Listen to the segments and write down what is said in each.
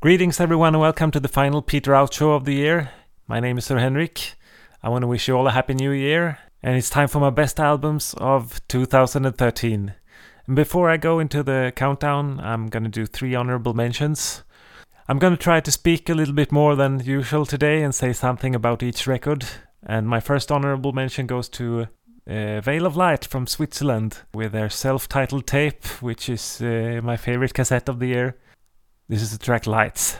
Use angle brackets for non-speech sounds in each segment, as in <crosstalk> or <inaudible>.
Greetings, everyone, and welcome to the final Peter Out show of the year. My name is Sir Henrik. I want to wish you all a happy new year, and it's time for my best albums of 2013. And before I go into the countdown, I'm going to do three honorable mentions. I'm going to try to speak a little bit more than usual today and say something about each record. And my first honorable mention goes to uh, Veil of Light from Switzerland with their self titled tape, which is uh, my favorite cassette of the year. This is the track Lights.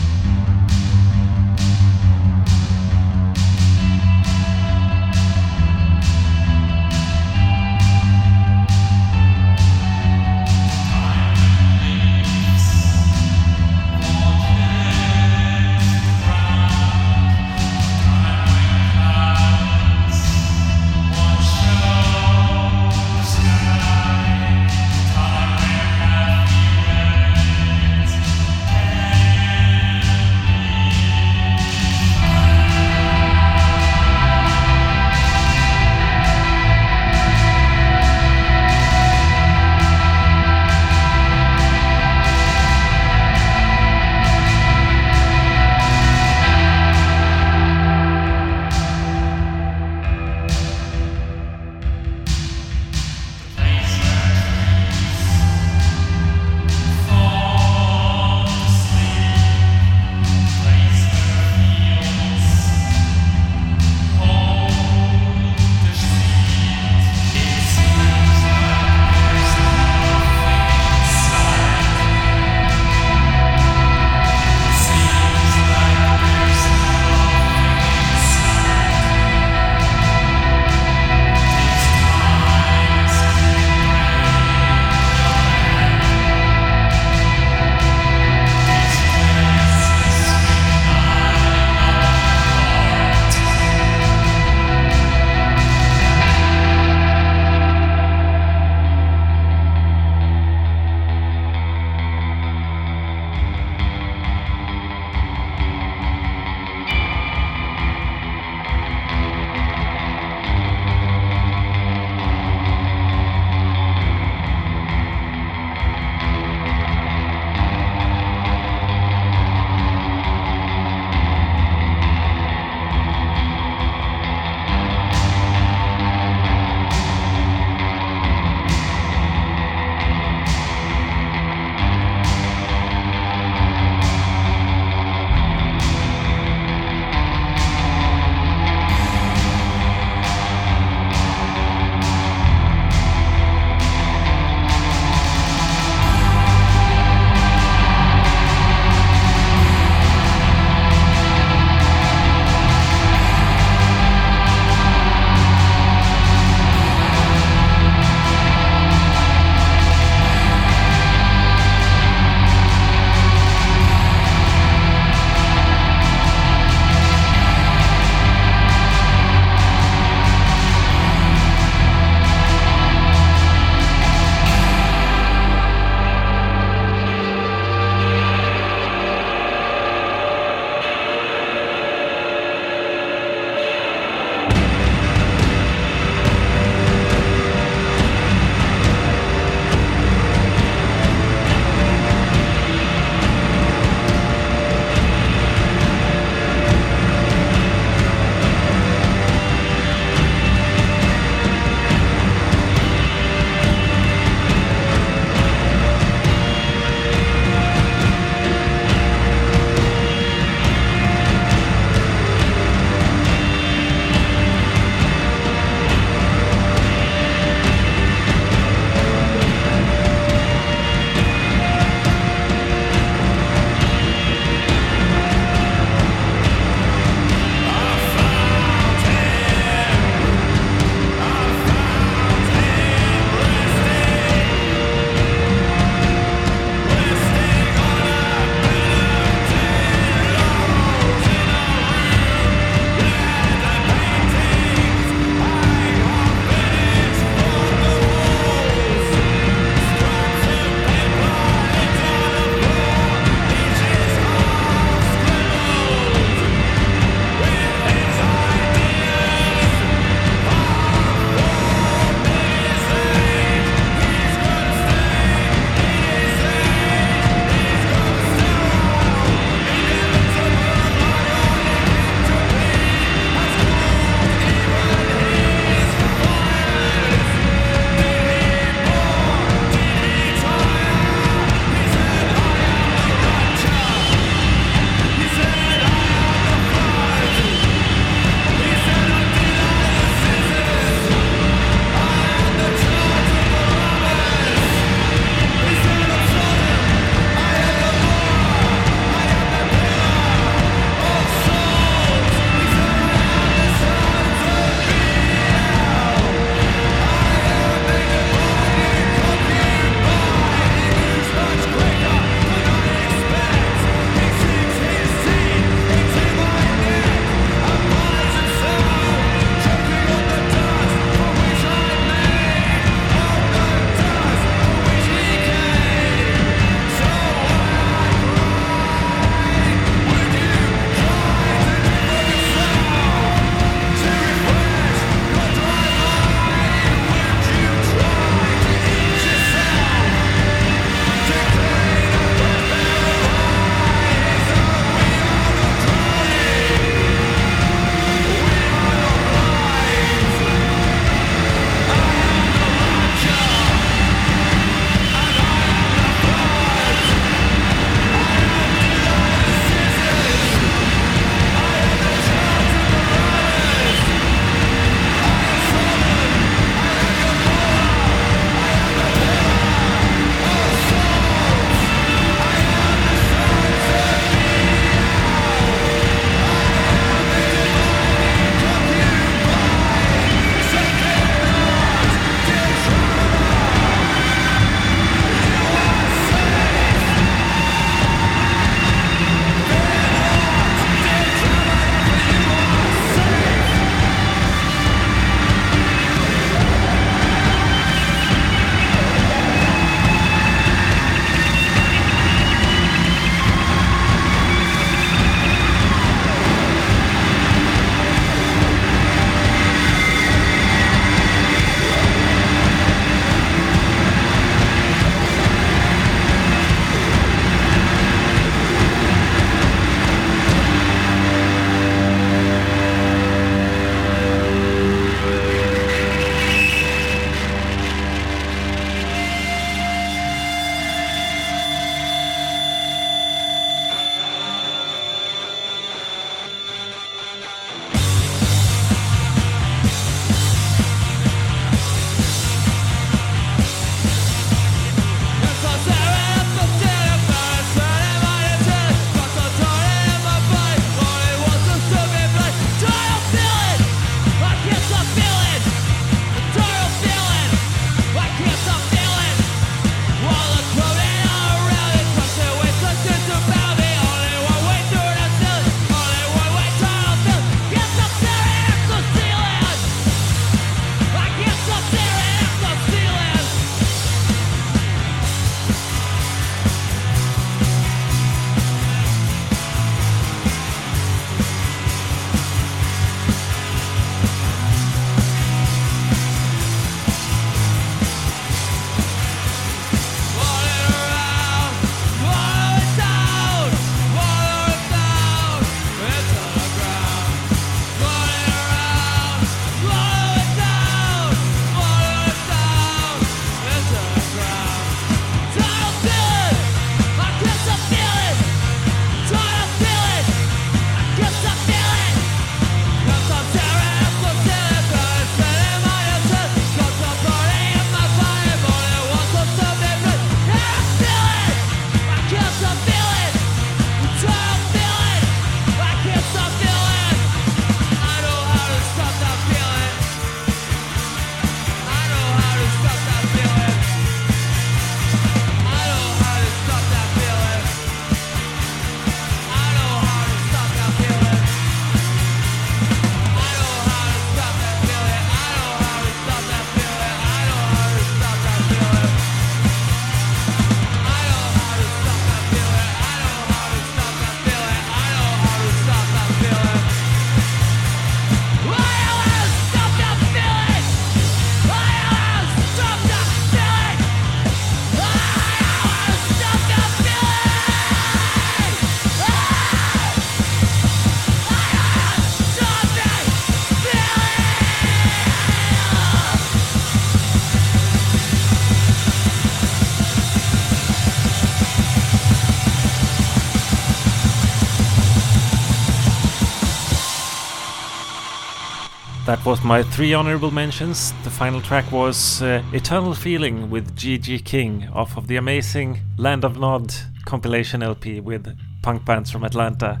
My three honorable mentions. The final track was uh, Eternal Feeling with G.G. King off of the amazing Land of Nod compilation LP with punk bands from Atlanta.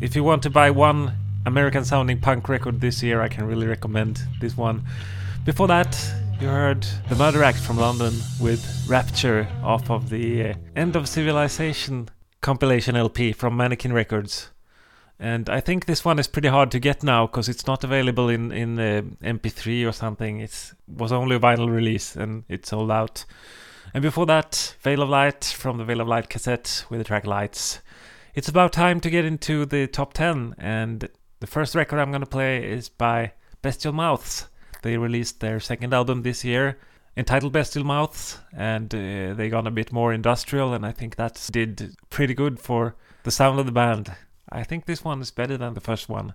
If you want to buy one American sounding punk record this year, I can really recommend this one. Before that, you heard The Murder Act from London with Rapture off of the uh, End of Civilization compilation LP from Mannequin Records. And I think this one is pretty hard to get now because it's not available in in uh, MP3 or something. It was only a vinyl release and it's sold out. And before that, Veil of Light from the Veil of Light cassette with the track Lights. It's about time to get into the top 10, and the first record I'm gonna play is by Bestial Mouths. They released their second album this year, entitled Bestial Mouths, and uh, they got a bit more industrial, and I think that did pretty good for the sound of the band. I think this one is better than the first one.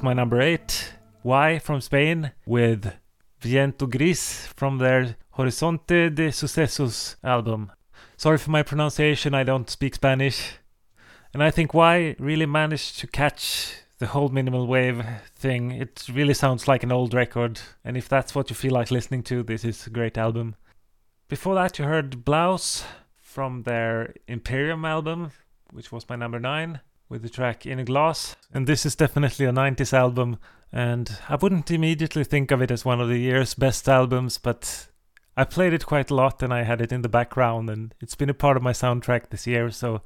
Was my number eight. Y from Spain with Viento Gris from their Horizonte de Sucesos album. Sorry for my pronunciation, I don't speak Spanish. And I think Y really managed to catch the whole minimal wave thing. It really sounds like an old record, and if that's what you feel like listening to, this is a great album. Before that, you heard Blouse from their Imperium album, which was my number nine with the track In a Glass. And this is definitely a 90s album, and I wouldn't immediately think of it as one of the year's best albums, but I played it quite a lot and I had it in the background, and it's been a part of my soundtrack this year, so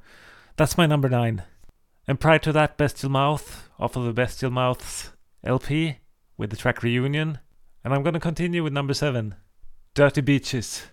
that's my number 9. And prior to that, Bestial Mouth, off of the Bestial Mouths LP, with the track Reunion. And I'm gonna continue with number 7, Dirty Beaches.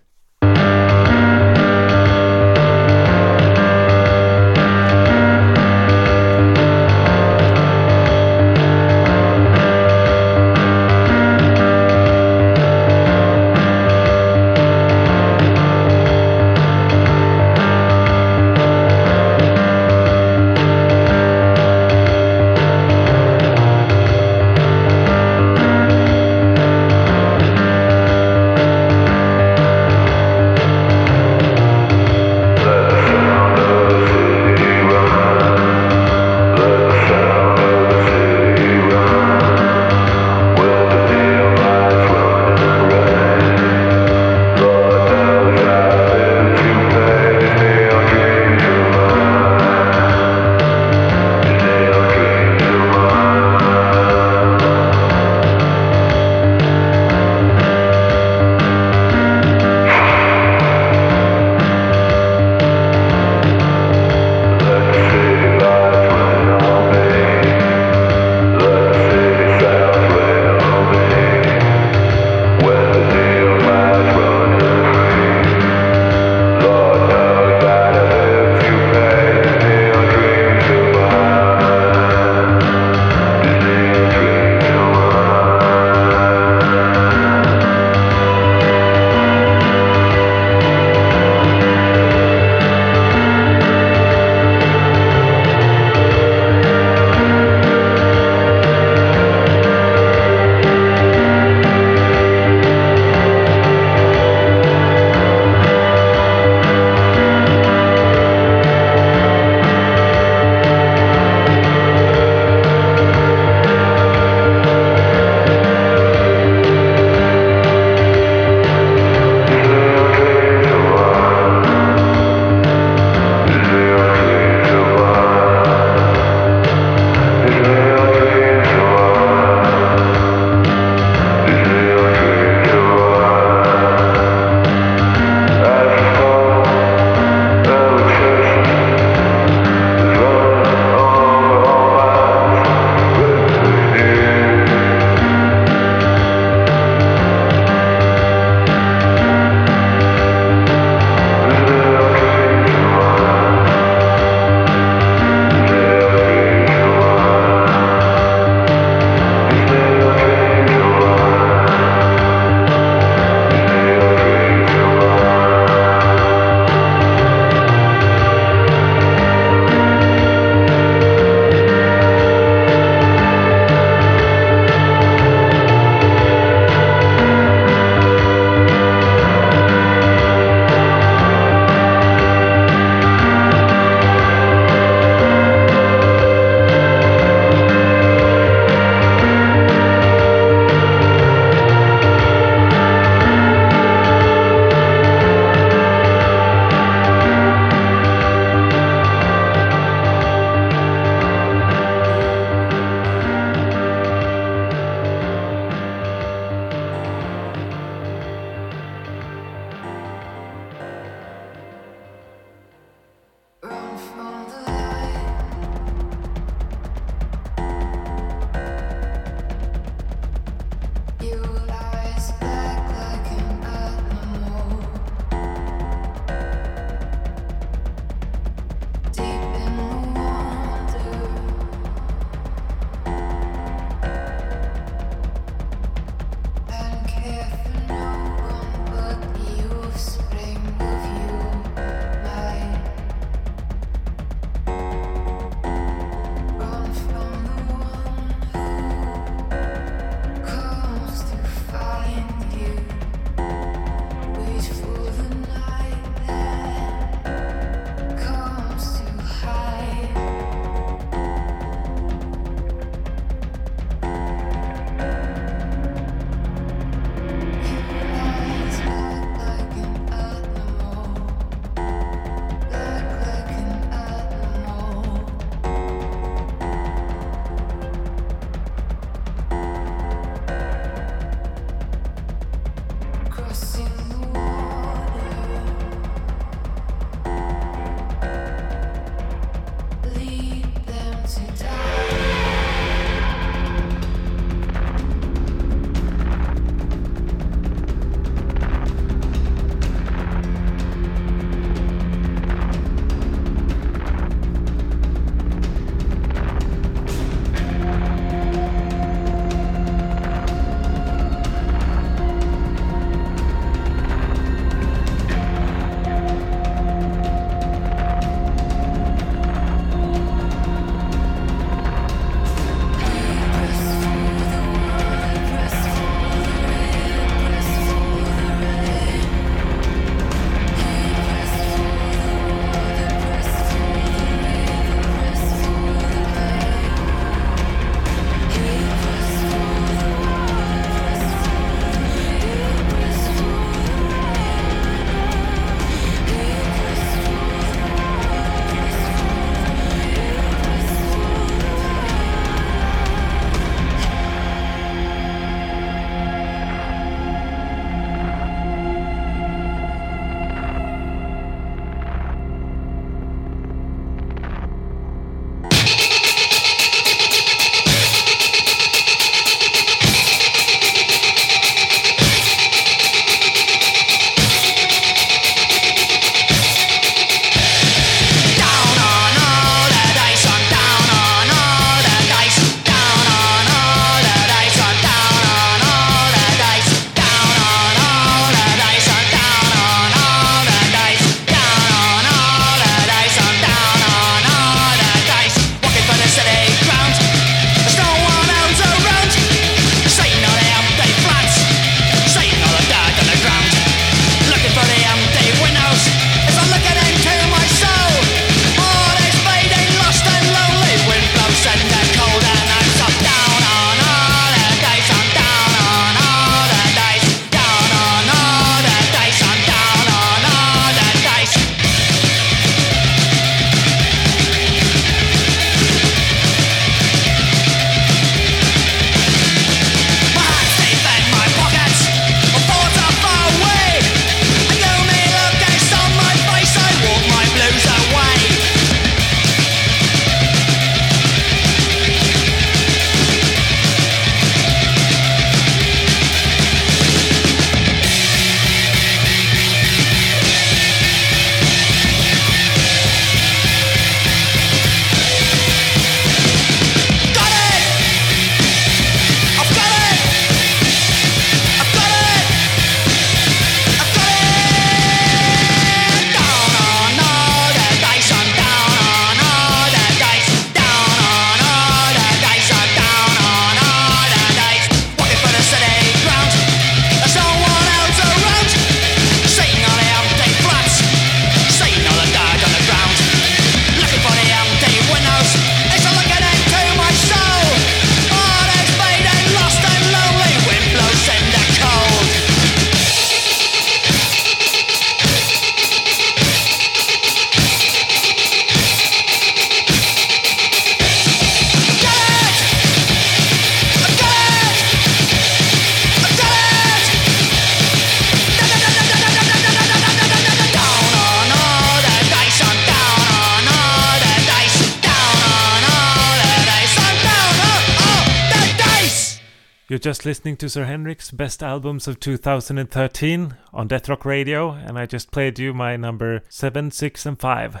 Just listening to Sir Henrik's best albums of 2013 on Death Rock Radio, and I just played you my number 7, 6, and 5.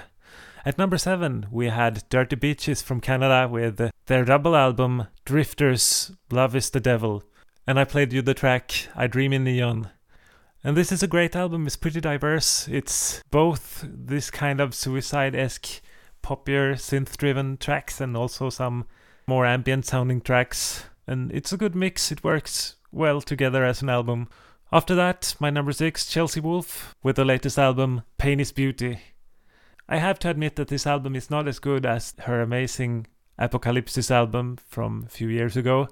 At number 7, we had Dirty Beaches from Canada with their double album Drifters Love is the Devil, and I played you the track I Dream in Neon. And this is a great album, it's pretty diverse. It's both this kind of suicide esque, poppier, synth driven tracks and also some more ambient sounding tracks and it's a good mix, it works well together as an album. After that, my number 6, Chelsea Wolfe, with the latest album, Pain is Beauty. I have to admit that this album is not as good as her amazing Apokalypsis album from a few years ago,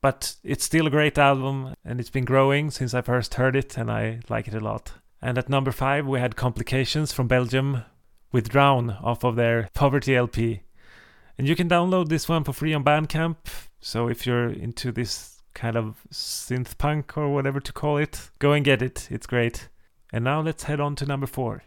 but it's still a great album and it's been growing since I first heard it and I like it a lot. And at number 5, we had Complications from Belgium with Drown off of their Poverty LP. And you can download this one for free on Bandcamp. So if you're into this kind of synth punk or whatever to call it. Go and get it, it's great. And now let's head on to number four.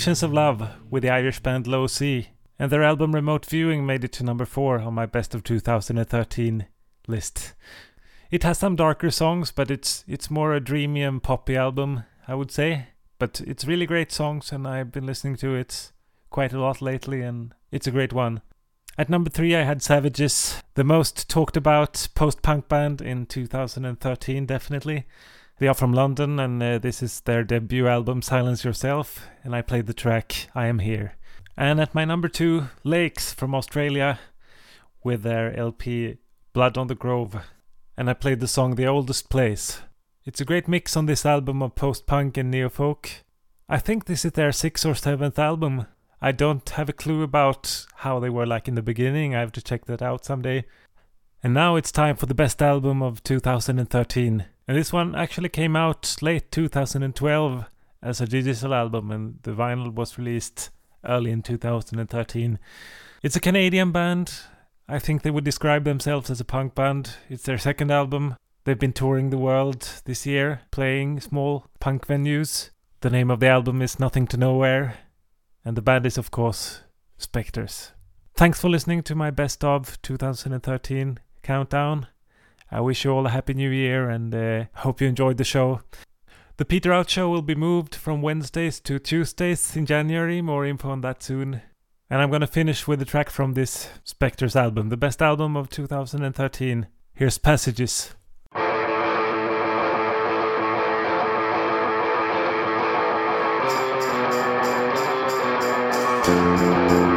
Afflictions of Love with the Irish band Low C, and their album Remote Viewing made it to number 4 on my Best of 2013 list. It has some darker songs, but it's it's more a dreamy and poppy album, I would say. But it's really great songs, and I've been listening to it quite a lot lately, and it's a great one. At number three, I had Savages, the most talked about post punk band in 2013, definitely. They are from London, and uh, this is their debut album, Silence Yourself, and I played the track I Am Here. And at my number two, Lakes from Australia, with their LP Blood on the Grove and I played the song The Oldest Place. It's a great mix on this album of post punk and neo folk. I think this is their sixth or seventh album. I don't have a clue about how they were like in the beginning, I have to check that out someday. And now it's time for the best album of 2013. And this one actually came out late 2012 as a digital album, and the vinyl was released early in 2013. It's a Canadian band, I think they would describe themselves as a punk band. It's their second album. They've been touring the world this year, playing small punk venues. The name of the album is Nothing to Nowhere, and the band is, of course, Spectres. Thanks for listening to my best of 2013 countdown. I wish you all a happy new year and uh, hope you enjoyed the show. The Peter Out show will be moved from Wednesdays to Tuesdays in January. More info on that soon. And I'm going to finish with a track from this Spectres album, the best album of 2013. Here's Passages. <laughs>